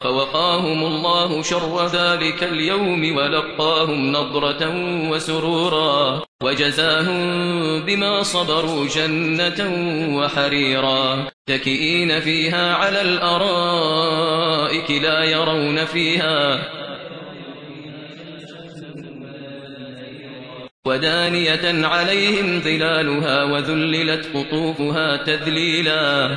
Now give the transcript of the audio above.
فوقاهم الله شر ذلك اليوم ولقاهم نضرة وسرورا وجزاهم بما صبروا جنة وحريرا تكئين فيها على الأرائك لا يرون فيها ودانية عليهم ظلالها وذللت قطوفها تذليلا